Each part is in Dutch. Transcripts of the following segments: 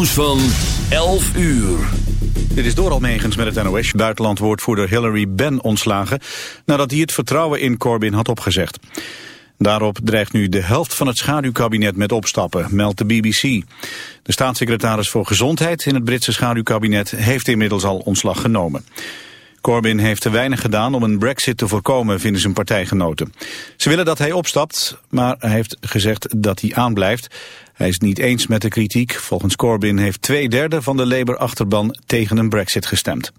nieuws van 11 uur. Dit is door Almegens met het NOS. Buitenlandwoordvoerder Hillary Ben ontslagen... nadat hij het vertrouwen in Corbyn had opgezegd. Daarop dreigt nu de helft van het schaduwkabinet met opstappen, meldt de BBC. De staatssecretaris voor Gezondheid in het Britse schaduwkabinet... heeft inmiddels al ontslag genomen. Corbyn heeft te weinig gedaan om een brexit te voorkomen, vinden zijn partijgenoten. Ze willen dat hij opstapt, maar hij heeft gezegd dat hij aanblijft. Hij is niet eens met de kritiek. Volgens Corbyn heeft twee derde van de Labour-achterban tegen een brexit gestemd.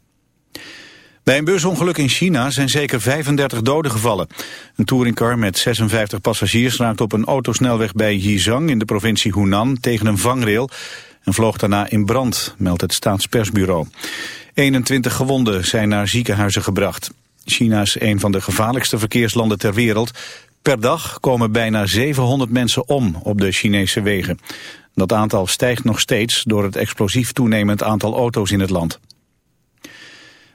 Bij een busongeluk in China zijn zeker 35 doden gevallen. Een touringcar met 56 passagiers raakte op een autosnelweg bij Yizang in de provincie Hunan tegen een vangrail en vloog daarna in brand, meldt het staatspersbureau. 21 gewonden zijn naar ziekenhuizen gebracht. China is een van de gevaarlijkste verkeerslanden ter wereld. Per dag komen bijna 700 mensen om op de Chinese wegen. Dat aantal stijgt nog steeds door het explosief toenemend aantal auto's in het land.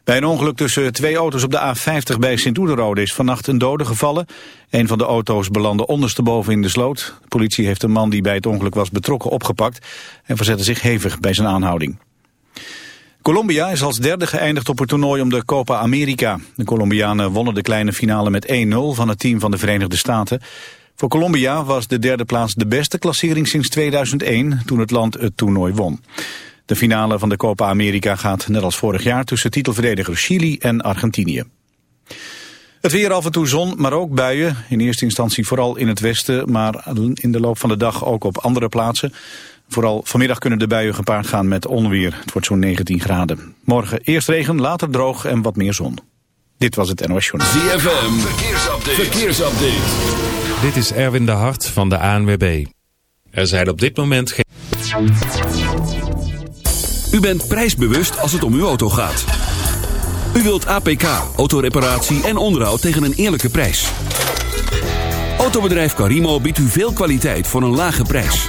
Bij een ongeluk tussen twee auto's op de A50 bij Sint-Oederode is vannacht een dode gevallen. Een van de auto's belandde ondersteboven in de sloot. De politie heeft een man die bij het ongeluk was betrokken opgepakt en verzette zich hevig bij zijn aanhouding. Colombia is als derde geëindigd op het toernooi om de Copa America. De Colombianen wonnen de kleine finale met 1-0 van het team van de Verenigde Staten. Voor Colombia was de derde plaats de beste klassering sinds 2001, toen het land het toernooi won. De finale van de Copa America gaat net als vorig jaar tussen titelverdediger Chili en Argentinië. Het weer af en toe zon, maar ook buien. In eerste instantie vooral in het westen, maar in de loop van de dag ook op andere plaatsen. Vooral vanmiddag kunnen de buien gepaard gaan met onweer. Het wordt zo'n 19 graden. Morgen eerst regen, later droog en wat meer zon. Dit was het NOS Journal. ZFM, verkeersupdate. verkeersupdate. Dit is Erwin de Hart van de ANWB. Er zijn op dit moment geen... U bent prijsbewust als het om uw auto gaat. U wilt APK, autoreparatie en onderhoud tegen een eerlijke prijs. Autobedrijf Carimo biedt u veel kwaliteit voor een lage prijs.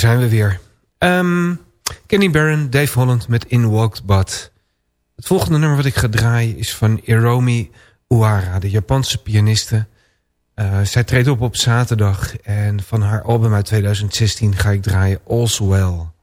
Daar zijn we weer. Ehm, Kenny Barron, Dave Holland met In Walked But. Het volgende nummer wat ik ga draaien is van Hiromi Uara, de Japanse pianiste. Uh, zij treedt op op zaterdag en van haar album uit 2016 ga ik draaien All's Well.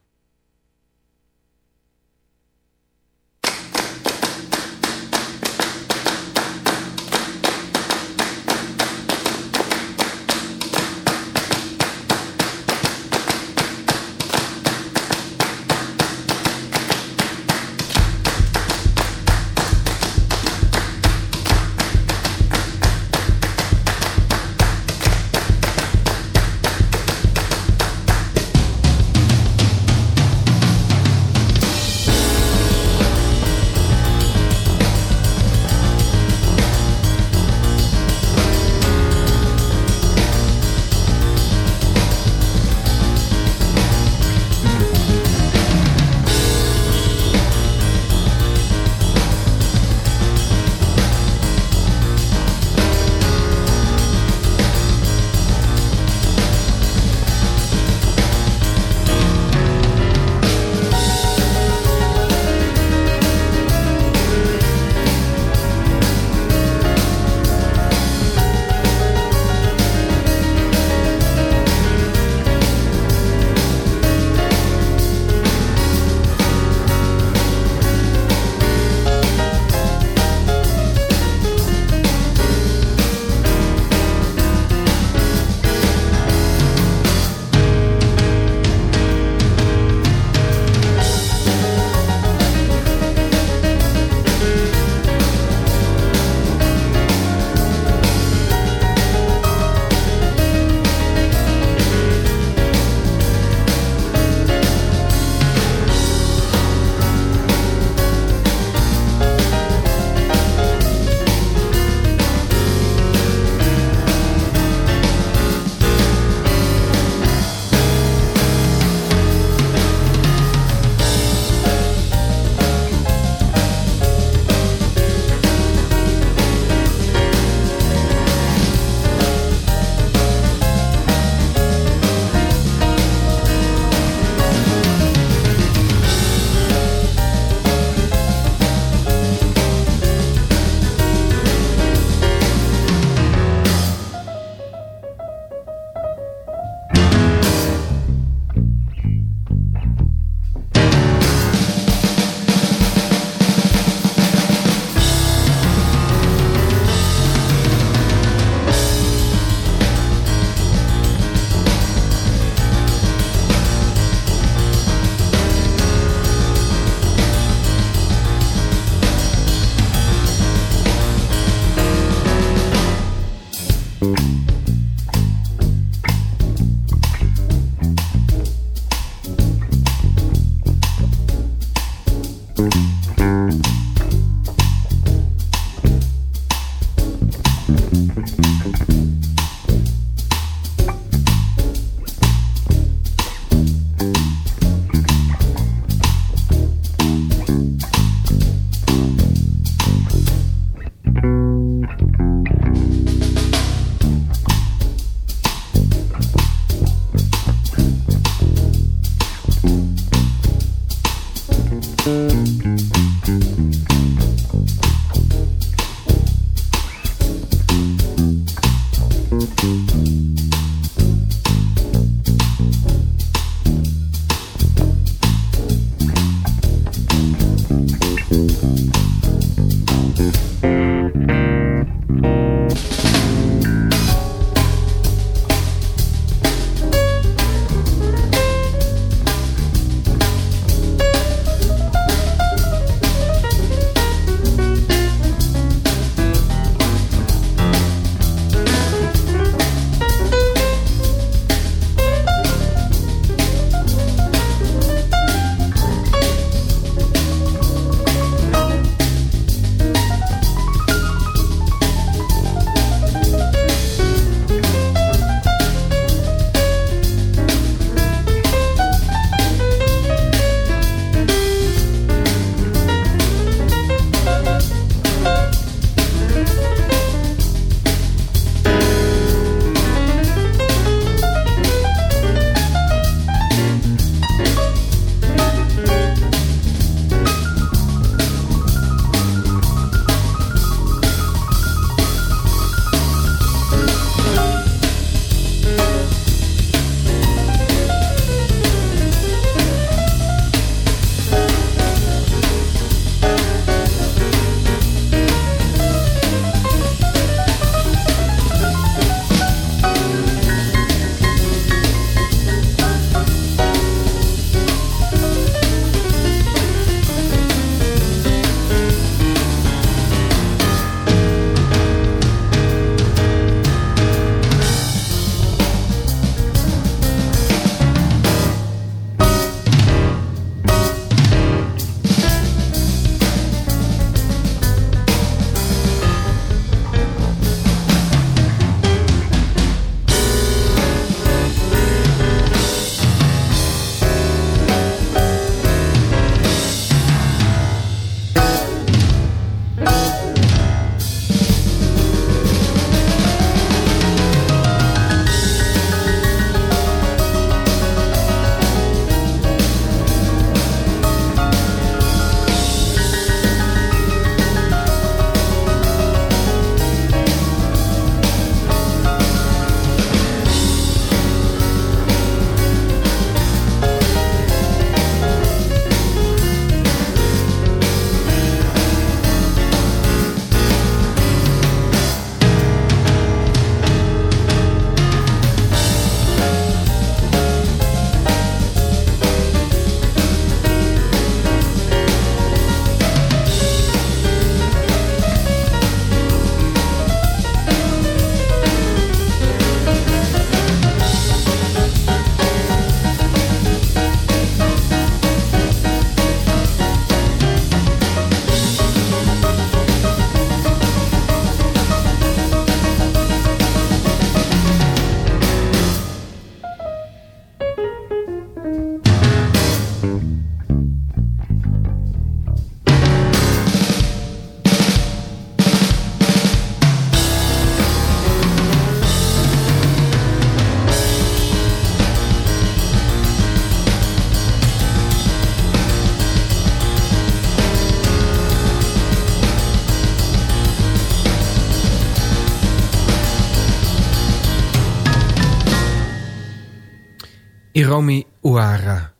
Hiromi Uehara,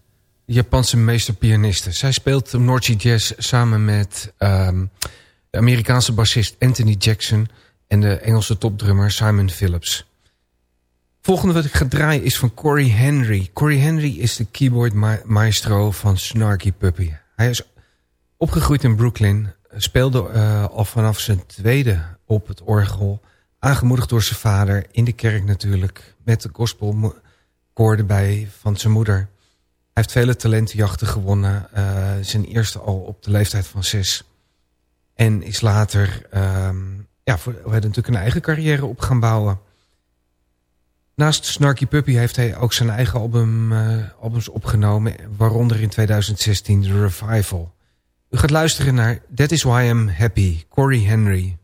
de Japanse meesterpianiste. Zij speelt Norchi Jazz samen met ehm, de Amerikaanse bassist Anthony Jackson... en de Engelse topdrummer Simon Phillips. Volgende wat ik ga draaien is van Corey Henry. Corey Henry is de keyboard ma maestro van Snarky Puppy. Hij is opgegroeid in Brooklyn. Speelde uh, al vanaf zijn tweede op het orgel. Aangemoedigd door zijn vader. In de kerk natuurlijk. Met de gospelkoor erbij van zijn moeder. Hij heeft vele talentenjachten gewonnen. Uh, zijn eerste al op de leeftijd van zes. En is later... Um, ja, voor, natuurlijk een eigen carrière op gaan bouwen. Naast Snarky Puppy heeft hij ook zijn eigen album, uh, albums opgenomen. Waaronder in 2016 The Revival. U gaat luisteren naar That Is Why I'm Happy, Corey Henry.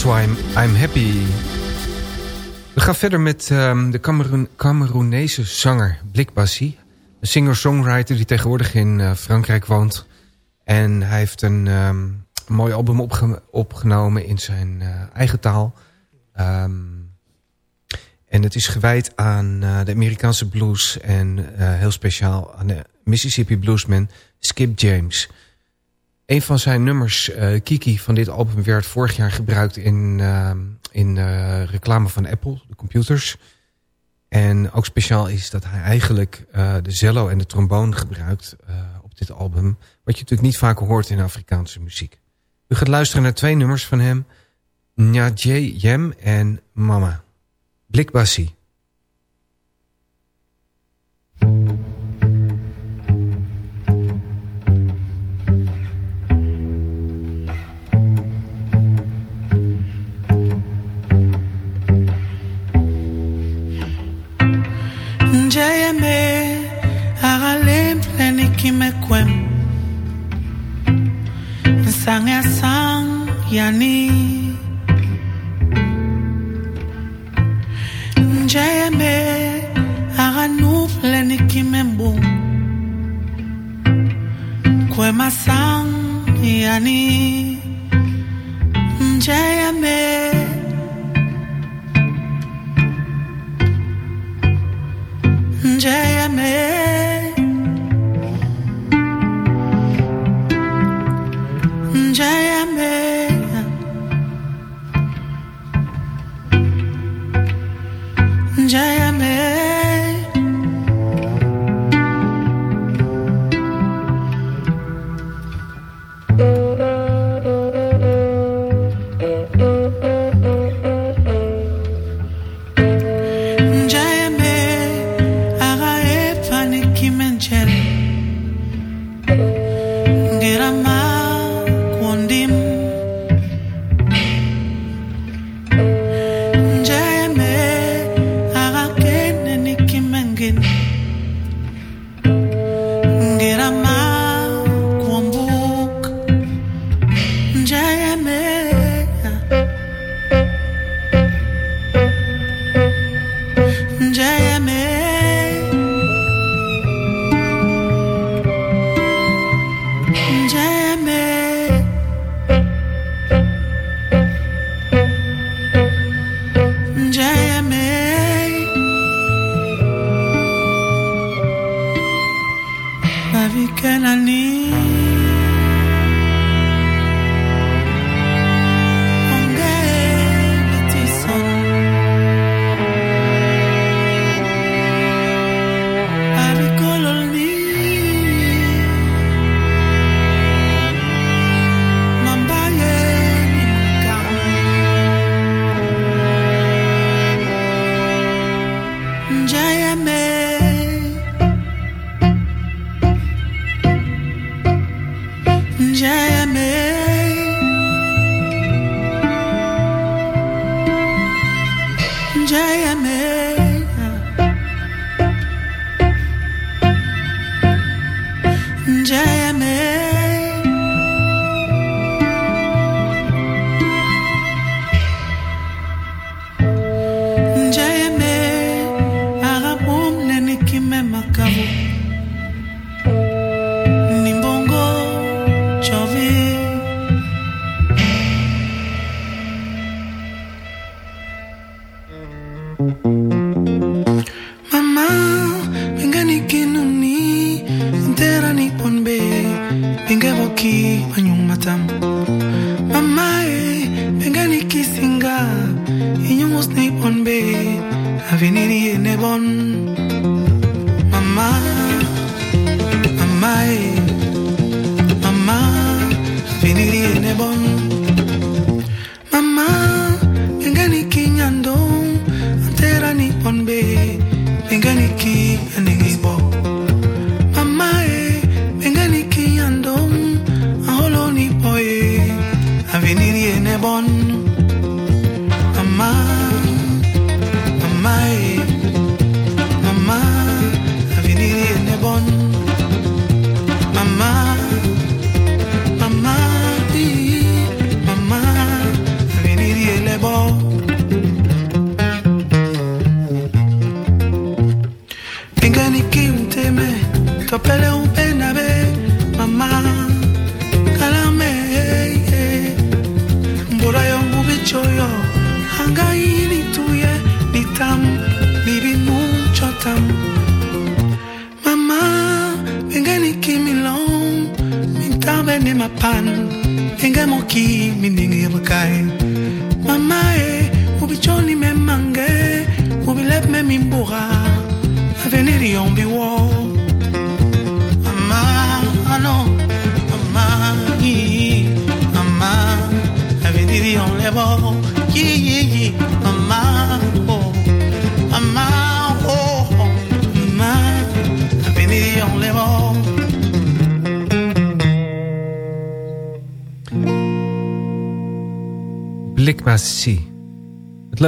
That's Why I'm, Happy. We gaan verder met um, de Cameroen, Cameroenese zanger Blik Bassi. Een singer-songwriter die tegenwoordig in uh, Frankrijk woont. En hij heeft een, een mooi album opge opgenomen in zijn uh, eigen taal. Um, en het is gewijd aan uh, de Amerikaanse blues en heel speciaal aan de Mississippi bluesman Skip James... Een van zijn nummers, uh, Kiki, van dit album werd vorig jaar gebruikt in, uh, in uh, reclame van Apple, de computers. En ook speciaal is dat hij eigenlijk de cello en de trombone gebruikt op dit album. Wat je natuurlijk niet vaak hoort in Afrikaanse muziek. U gaat luisteren naar twee nummers van hem. Nyadje Jem en Mama. Njayeme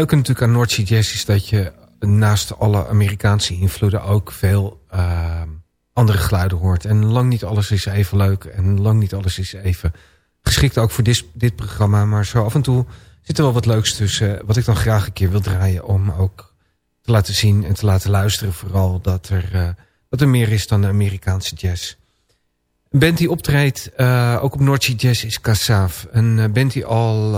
leuke natuurlijk aan North Jazz is dat je naast alle Amerikaanse invloeden ook veel uh, andere geluiden hoort. En lang niet alles is even leuk en lang niet alles is even geschikt ook voor dit, dit programma. Maar zo af en toe zit er wel wat leuks tussen. Wat ik dan graag een keer wil draaien om ook te laten zien en te laten luisteren. Vooral dat er, uh, dat er meer is dan de Amerikaanse jazz. Een band die optreedt, ook op North Jazz, is Kassav. Een band die al,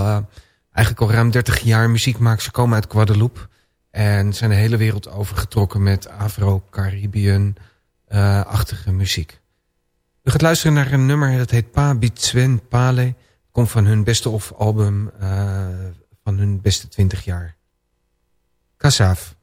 eigenlijk al ruim 30 jaar muziek maakt. Ze komen uit Guadeloupe. En zijn de hele wereld overgetrokken met Afro-Caribbean-achtige muziek. U gaat luisteren naar een nummer, dat heet Pa Bitswen Pale. Komt van hun beste of album uh, van hun beste 20 jaar. Kassav.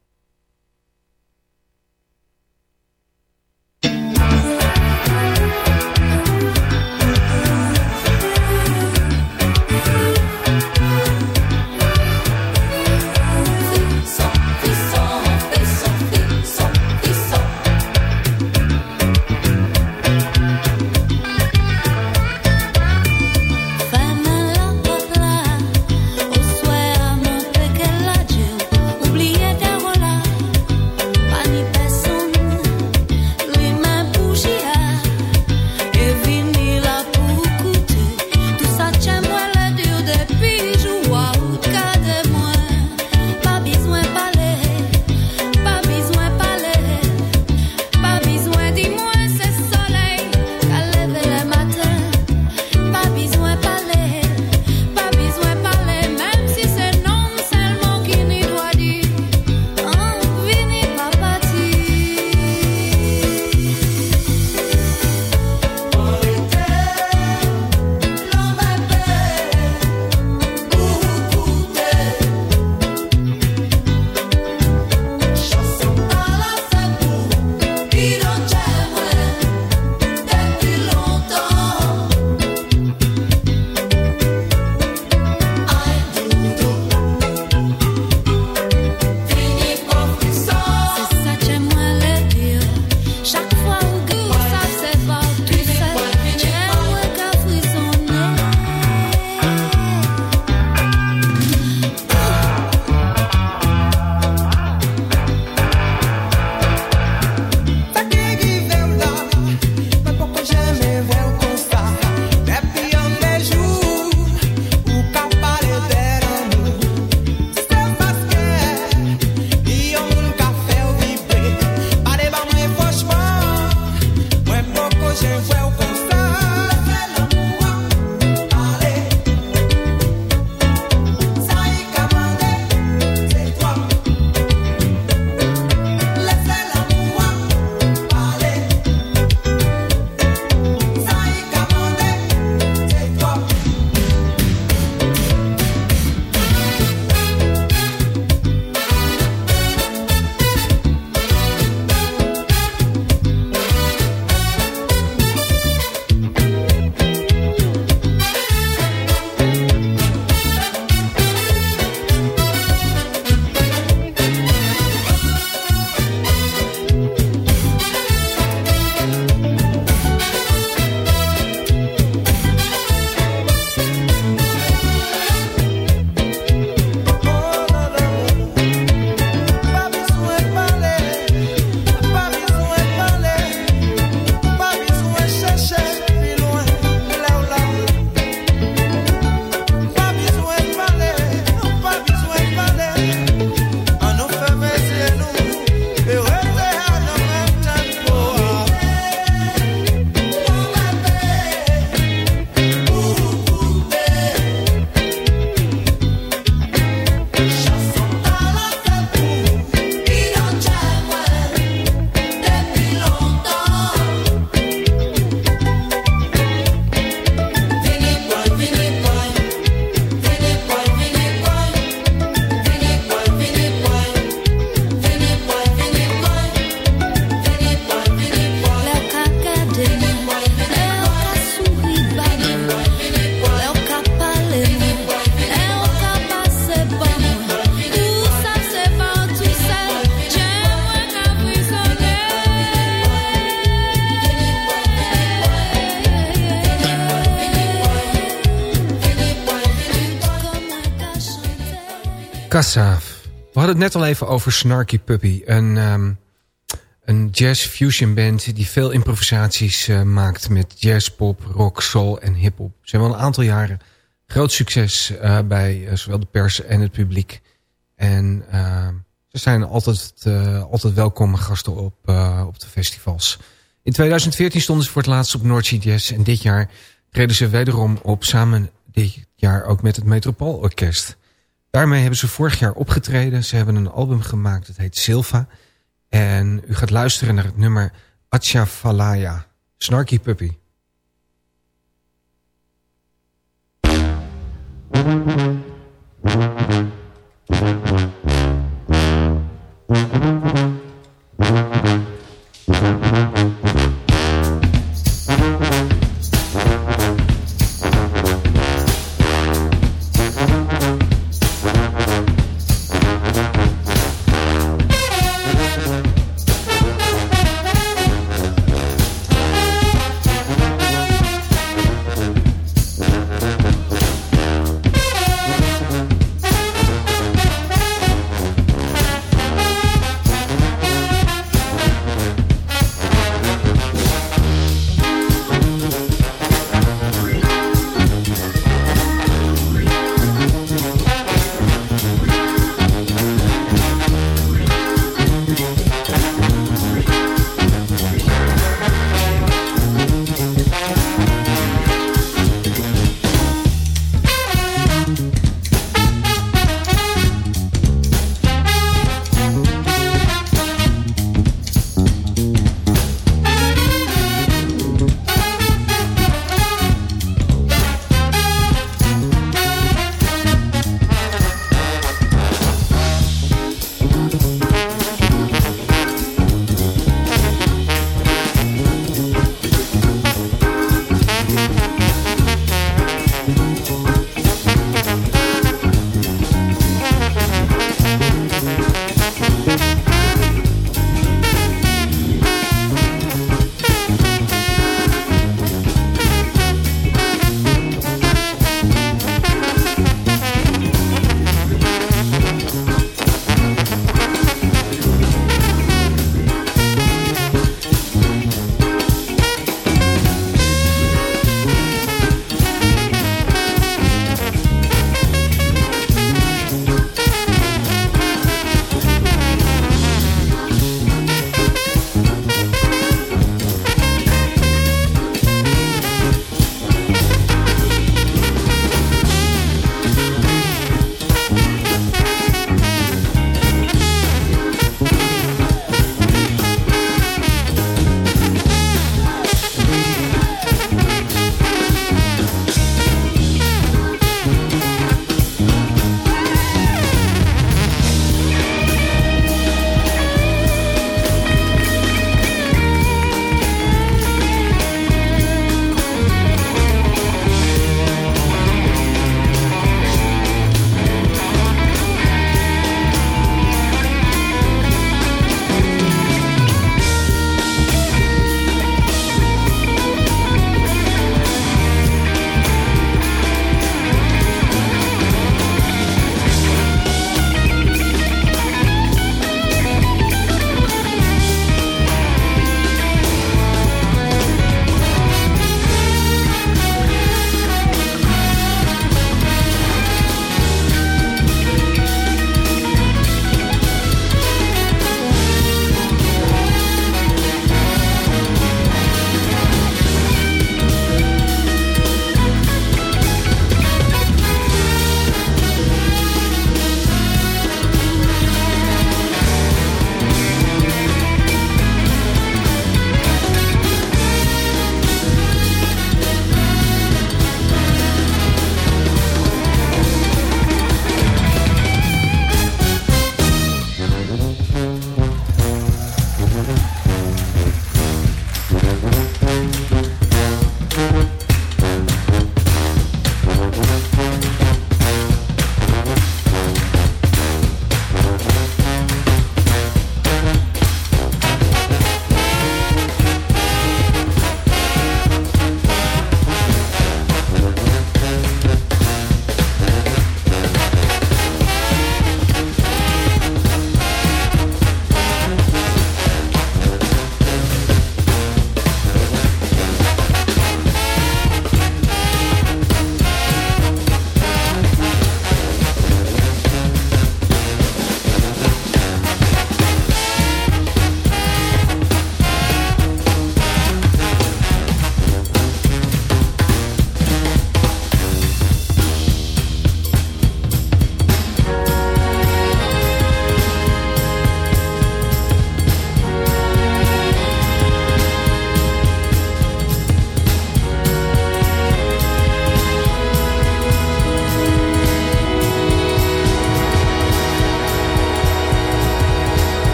We hadden het net al even over Snarky Puppy. Een, um, een jazz fusion band die veel improvisaties uh, maakt... met jazz, pop, rock, soul en hiphop. Ze hebben al een aantal jaren groot succes uh, bij uh, zowel de pers en het publiek. En ze zijn altijd, altijd welkome gasten op, op de festivals. In 2014 stonden ze voor het laatst op Sea Jazz... en dit jaar treden ze wederom op samen dit jaar ook met het Metropoolorkest... Daarmee hebben ze vorig jaar opgetreden. Ze hebben een album gemaakt, dat heet Silva. En u gaat luisteren naar het nummer Atchafalaya, Snarky Puppy.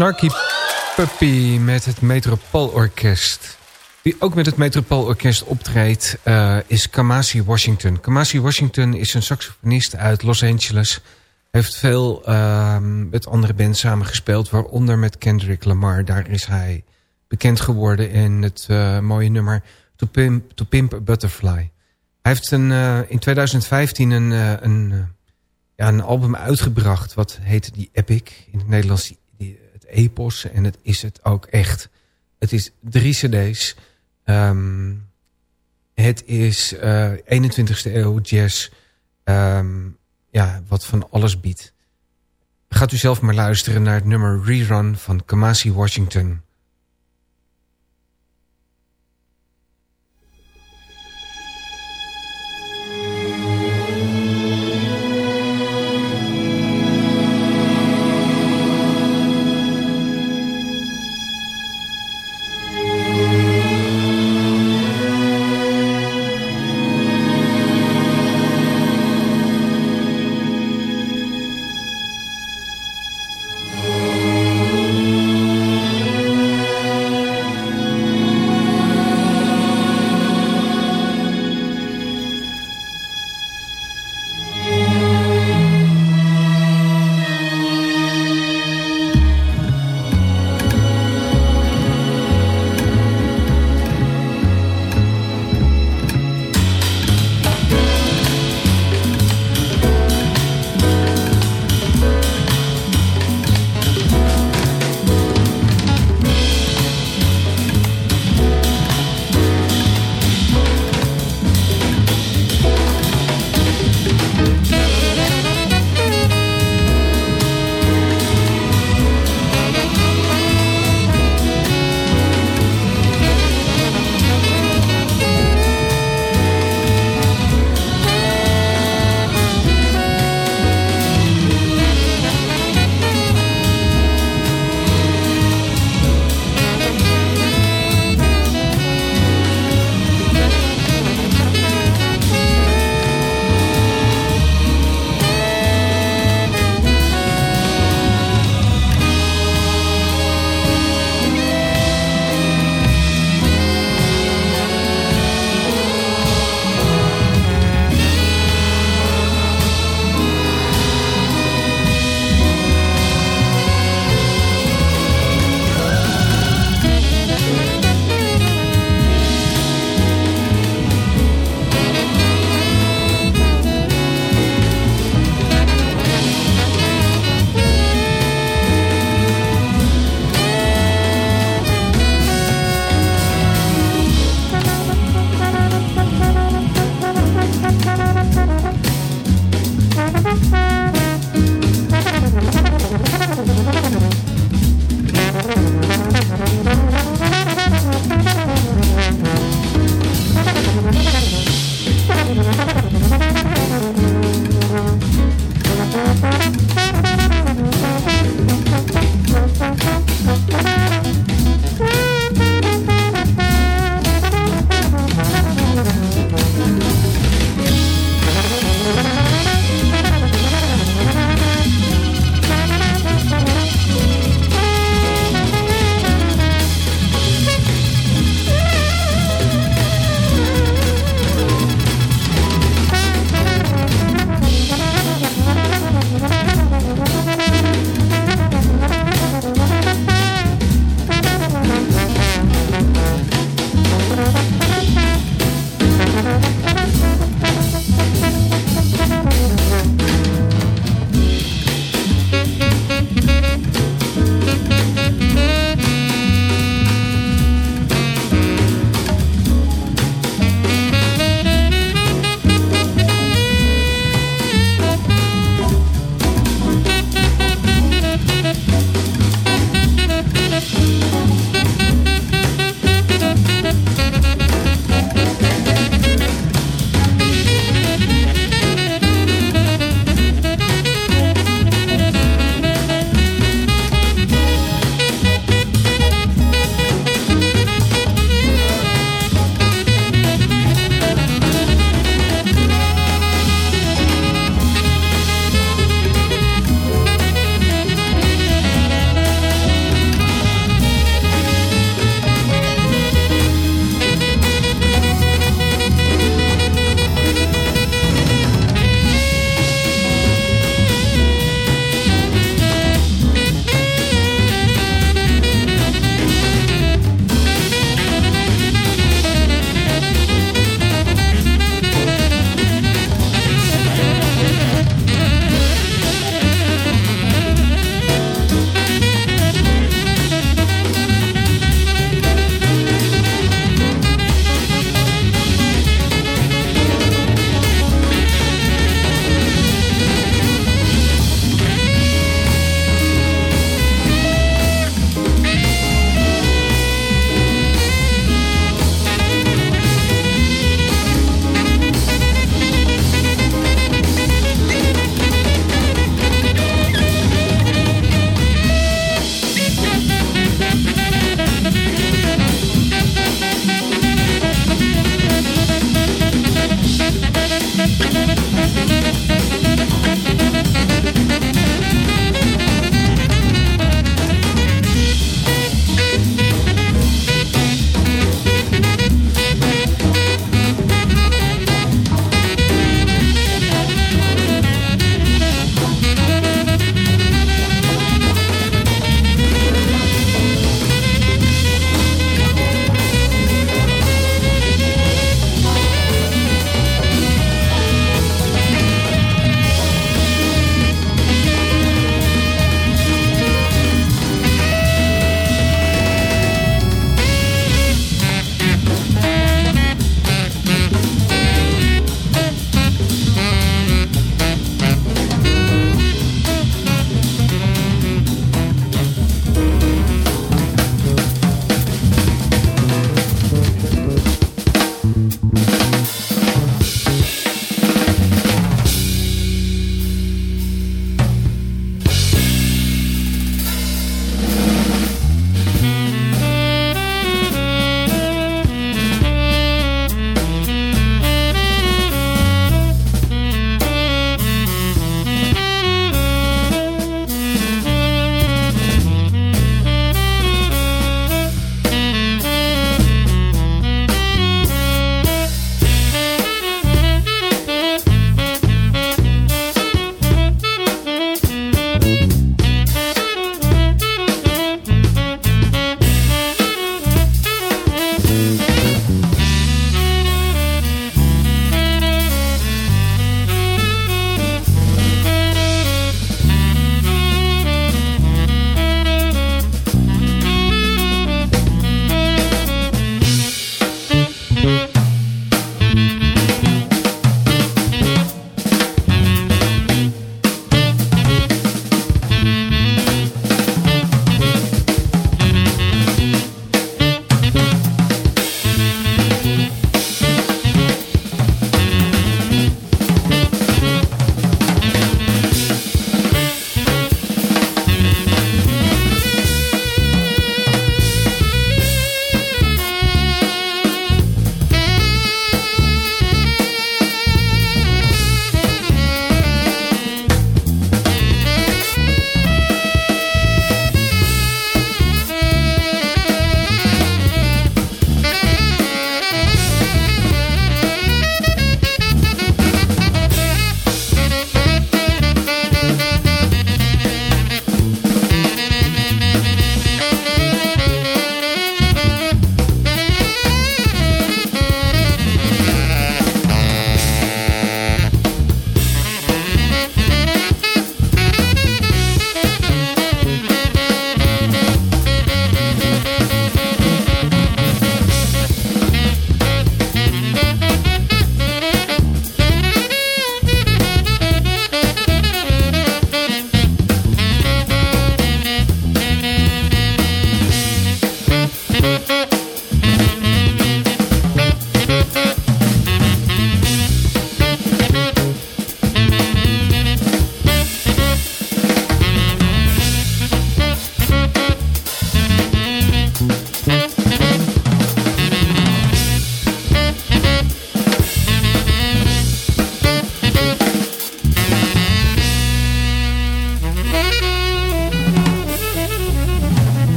Snarky Puppy met het Metropoolorkest. Wie ook met het Metropoolorkest optreedt uh, is Kamasi Washington. Kamasi Washington is een saxofonist uit Los Angeles. Heeft veel uh, met andere bands samengespeeld, waaronder met Kendrick Lamar. Daar is hij bekend geworden in het uh, mooie nummer To Pimp, to Pimp a Butterfly. Hij heeft een, uh, in 2015 een, een, ja, een album uitgebracht. Wat heette die Epic. In het Nederlands die, Epos. En het is het ook echt. Het is drie cd's. Um, het is 21ste eeuw jazz. Um, ja, wat van alles biedt. Gaat u zelf maar luisteren naar het nummer Rerun van Kamasi Washington.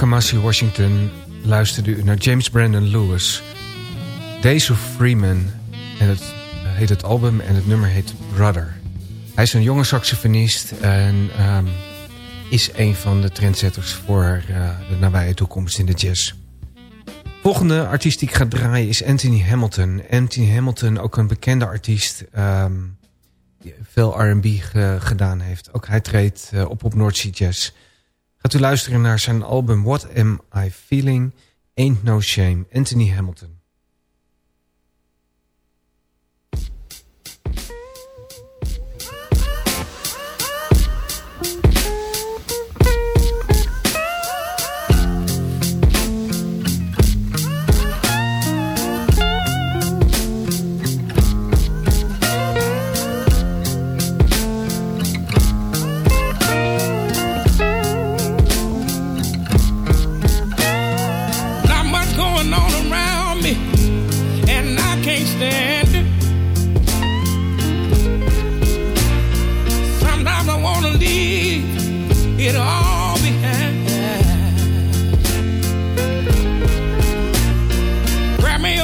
Kamasi Washington luisterde u naar James Brandon Lewis. Days of Freeman en het heet het album en het nummer heet Brother. Hij is een jonge saxofonist en ehm, is een van de trendsetters voor eh, de nabije toekomst in de jazz. Volgende artiest die ik ga draaien is Anthony Hamilton. Anthony Hamilton, ook een bekende artiest... ehm, die veel R&B ge- gedaan heeft. Ook hij treedt eh, op op North Sea Jazz. Gaat u luisteren naar zijn album What Am I Feeling? Ain't No Shame. Anthony Hamilton.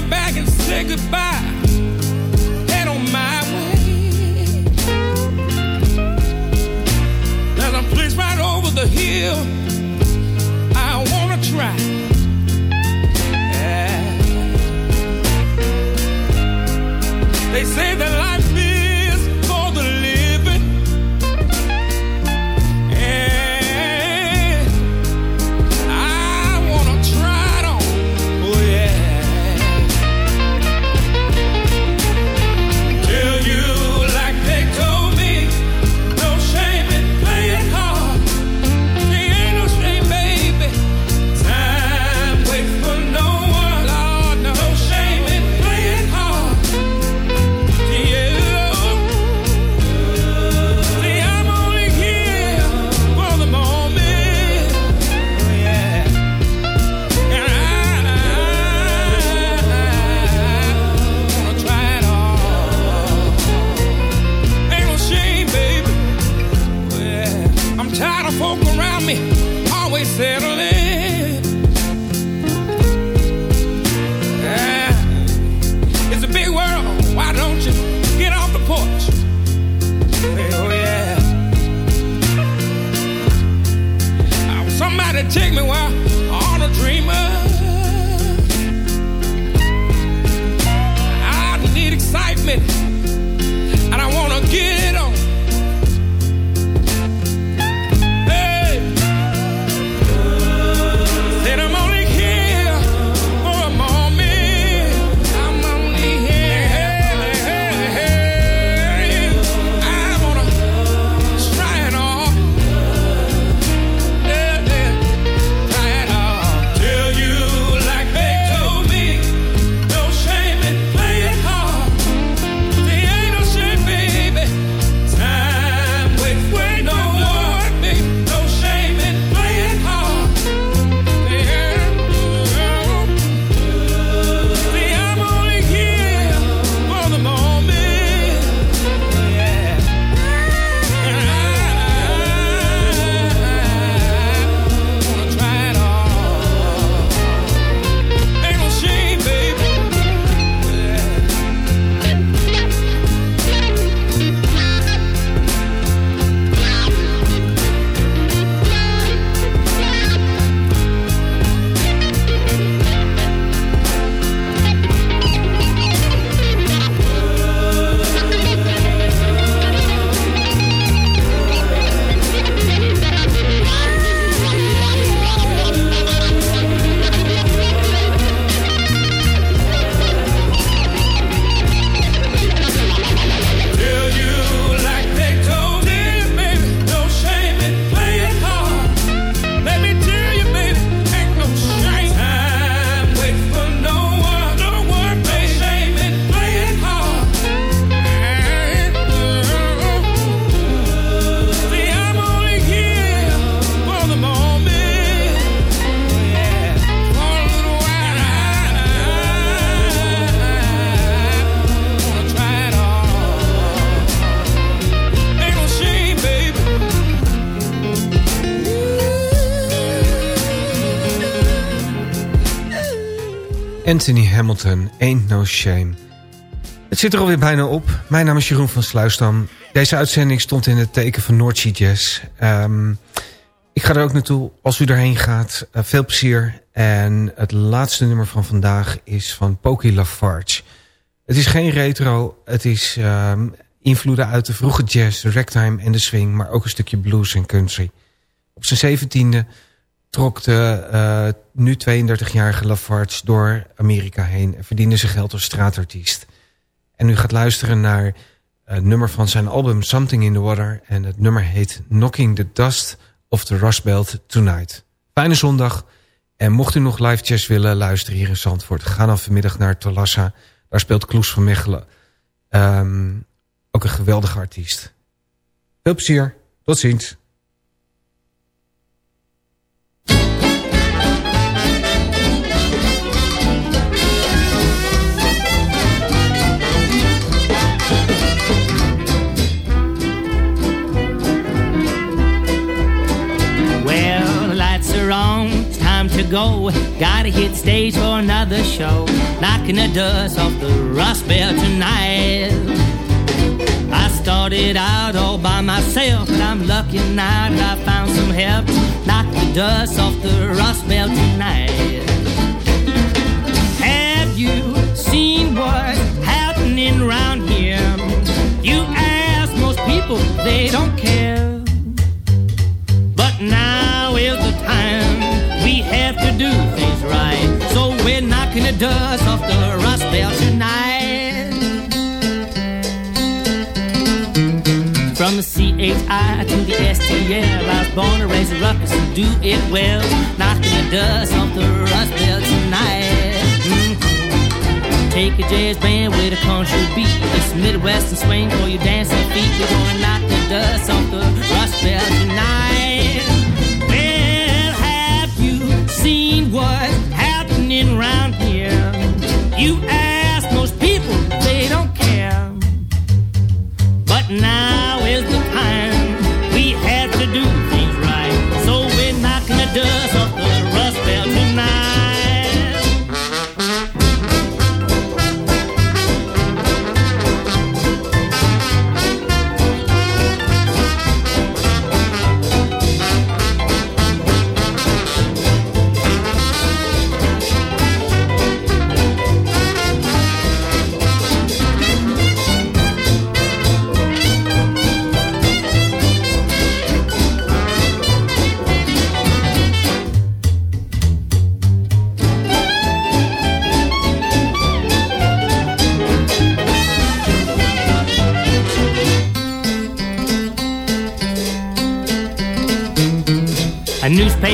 Me bag and say goodbye. Head on my way. There's a place right over the hill. Anthony Hamilton, Ain't No Shame. Het zit er alweer bijna op. Mijn naam is Jeroen van Sluisdam. Deze uitzending stond in het teken van Noordsea Jazz. Ehm, ik ga er ook naartoe als u erheen gaat. Eh, veel plezier. En het laatste nummer van vandaag is van Pokey Lafarge. Het is geen retro. Het is ehm, invloeden uit de vroege jazz, de ragtime en de swing... maar ook een stukje blues en country. Op zijn zeventiende trok de uh, nu 32-jarige Lafarge door Amerika heen... en verdiende zijn geld als straatartiest. En u gaat luisteren naar het nummer van zijn album Something in the Water... en het nummer heet Knocking the Dust of the Rust Belt Tonight. Fijne zondag. En mocht u nog live jazz willen luisteren hier in Zandvoort... ga dan vanmiddag naar Tolassa. Daar speelt Kloes van Mechelen. Um, ook een geweldige artiest. Veel plezier. Tot ziens. Go. Gotta hit stage for another show. Knocking the dust off the Rust Belt tonight. I started out all by myself, but I'm lucky now that I found some help. Knock the dust off the Rust Belt tonight. Have you seen what's happening around here? You ask most people, they don't care. Dust off the Rust Belt tonight. From the C-H-I to the S-T-L, I was born to raise a ruckus and do it well. Knocking the dust off the Rust Belt tonight. Mm-hmm. Take a jazz band with a country beat. It's Midwestern swing for your dancing feet. We're gonna knock the dust off the Rust Belt tonight. Well, have you seen what's happening around here? You ask most people, they don't care. But now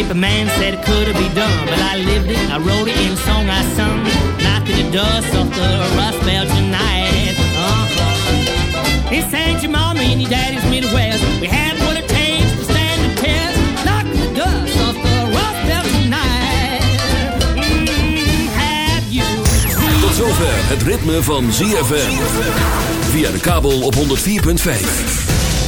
A newspaper man said it could be done, but I lived it, I wrote it in song I sung. Knocking the dust off the Rust Belt tonight. Uh-huh. He sang to mommy and your daddy's Midwest. We had what it takes to stand the test. Knocking the dust off the Rust Belt tonight. Mm, have you Tot zover het ritme van ZFM. Via de kabel op 104.5.